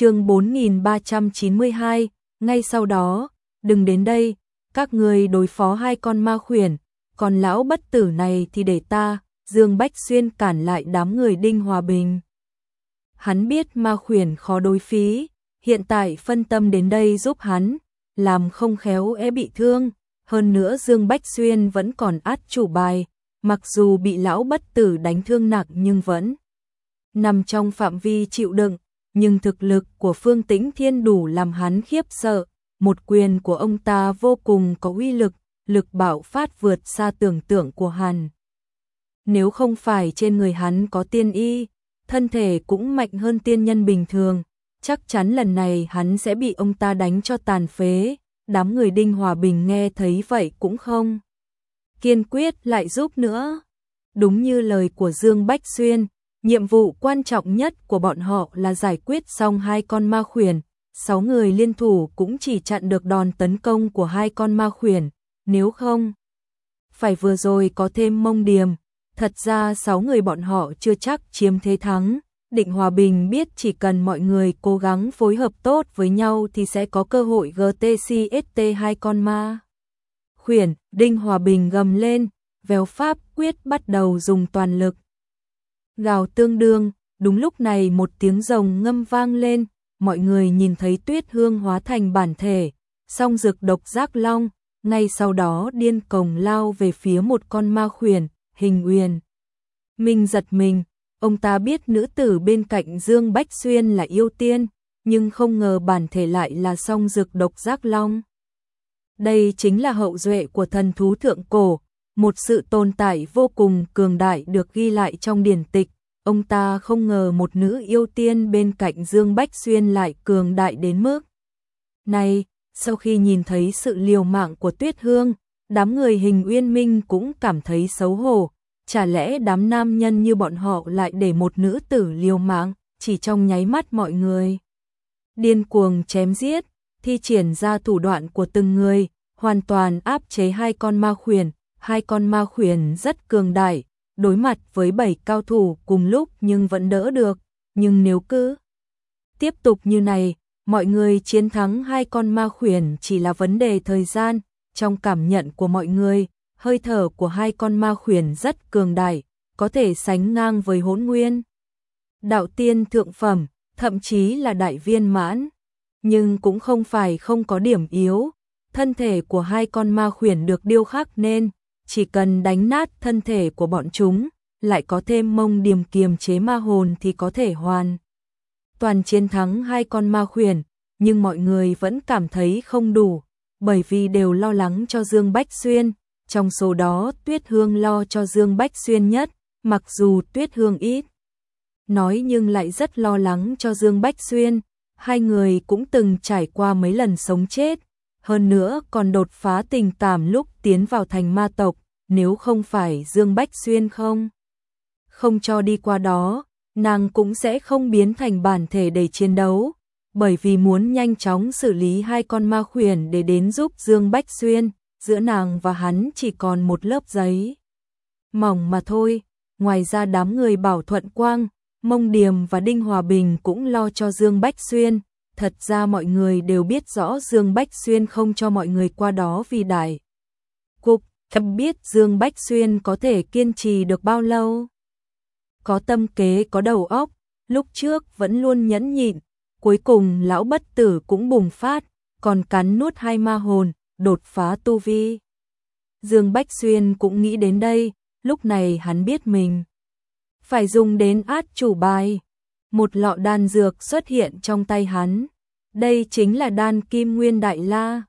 chương 4392, ngay sau đó, đừng đến đây, các người đối phó hai con ma khuyển, còn lão bất tử này thì để ta, Dương Bách Xuyên cản lại đám người Đinh Hòa Bình. Hắn biết ma khuyển khó đối phí, hiện tại phân tâm đến đây giúp hắn, làm không khéo é bị thương, hơn nữa Dương Bách Xuyên vẫn còn át chủ bài, mặc dù bị lão bất tử đánh thương nặng nhưng vẫn nằm trong phạm vi chịu đựng, nhưng thực lực của Phương Tĩnh Thiên đủ làm hắn khiếp sợ, một quyền của ông ta vô cùng có uy lực, lực bạo phát vượt xa tưởng tượng của hắn. Nếu không phải trên người hắn có tiên y, thân thể cũng mạnh hơn tiên nhân bình thường, chắc chắn lần này hắn sẽ bị ông ta đánh cho tàn phế, đám người Đinh Hòa Bình nghe thấy vậy cũng không. Kiên quyết lại giúp nữa. Đúng như lời của Dương Bách Xuyên, nhiệm vụ quan trọng nhất của bọn họ là giải quyết xong hai con ma khuyển, sáu người liên thủ cũng chỉ chặn được đòn tấn công của hai con ma khuyển, nếu không. Phải vừa rồi có thêm mông điềm, thật ra sáu người bọn họ chưa chắc chiếm thế thắng. Định Hòa Bình biết chỉ cần mọi người cố gắng phối hợp tốt với nhau thì sẽ có cơ hội GTCST hai con ma. Khuyển, Đinh Hòa Bình gầm lên, véo pháp quyết bắt đầu dùng toàn lực. Gào tương đương, đúng lúc này một tiếng rồng ngâm vang lên, mọi người nhìn thấy tuyết hương hóa thành bản thể, song rực độc giác long, ngay sau đó điên cồng lao về phía một con ma khuyển, hình uyên. Minh giật mình, ông ta biết nữ tử bên cạnh Dương Bách Xuyên là yêu tiên, nhưng không ngờ bản thể lại là song rực độc giác long. Đây chính là hậu duệ của thần thú thượng cổ, một sự tồn tại vô cùng cường đại được ghi lại trong điển tịch. Ông ta không ngờ một nữ yêu tiên bên cạnh Dương Bách Xuyên lại cường đại đến mức. Này, sau khi nhìn thấy sự liều mạng của Tuyết Hương, đám người hình uyên minh cũng cảm thấy xấu hổ. Chả lẽ đám nam nhân như bọn họ lại để một nữ tử liều mạng, chỉ trong nháy mắt mọi người. Điên cuồng chém giết, thi triển ra thủ đoạn của từng người, hoàn toàn áp chế hai con ma khuyển, hai con ma khuyển rất cường đại, đối mặt với bảy cao thủ cùng lúc nhưng vẫn đỡ được, nhưng nếu cứ tiếp tục như này, mọi người chiến thắng hai con ma khuyển chỉ là vấn đề thời gian, trong cảm nhận của mọi người, hơi thở của hai con ma khuyển rất cường đại, có thể sánh ngang với hỗn nguyên. Đạo tiên thượng phẩm, thậm chí là đại viên mãn, nhưng cũng không phải không có điểm yếu, thân thể của hai con ma khuyển được điêu khắc nên, chỉ cần đánh nát thân thể của bọn chúng, lại có thêm mông điềm kiềm chế ma hồn thì có thể hoàn. Toàn chiến thắng hai con ma khuyển, nhưng mọi người vẫn cảm thấy không đủ, bởi vì đều lo lắng cho Dương Bách Xuyên, trong số đó Tuyết Hương lo cho Dương Bách Xuyên nhất, mặc dù Tuyết Hương ít. Nói nhưng lại rất lo lắng cho Dương Bách Xuyên, hai người cũng từng trải qua mấy lần sống chết, hơn nữa còn đột phá tình cảm lúc tiến vào thành ma tộc, nếu không phải Dương Bách Xuyên không. Không cho đi qua đó, nàng cũng sẽ không biến thành bản thể để chiến đấu, bởi vì muốn nhanh chóng xử lý hai con ma khuyển để đến giúp Dương Bách Xuyên, giữa nàng và hắn chỉ còn một lớp giấy. Mỏng mà thôi, ngoài ra đám người bảo thuận quang, mông điềm và đinh hòa bình cũng lo cho Dương Bách Xuyên, thật ra mọi người đều biết rõ Dương Bách Xuyên không cho mọi người qua đó vì đại. Cục, Thâm biết Dương Bách Xuyên có thể kiên trì được bao lâu. Có tâm kế có đầu óc, lúc trước vẫn luôn nhẫn nhịn, cuối cùng lão bất tử cũng bùng phát, còn cắn nuốt hai ma hồn, đột phá tu vi. Dương Bách Xuyên cũng nghĩ đến đây, lúc này hắn biết mình. Phải dùng đến át chủ bài một lọ đan dược xuất hiện trong tay hắn. Đây chính là đan kim nguyên đại la.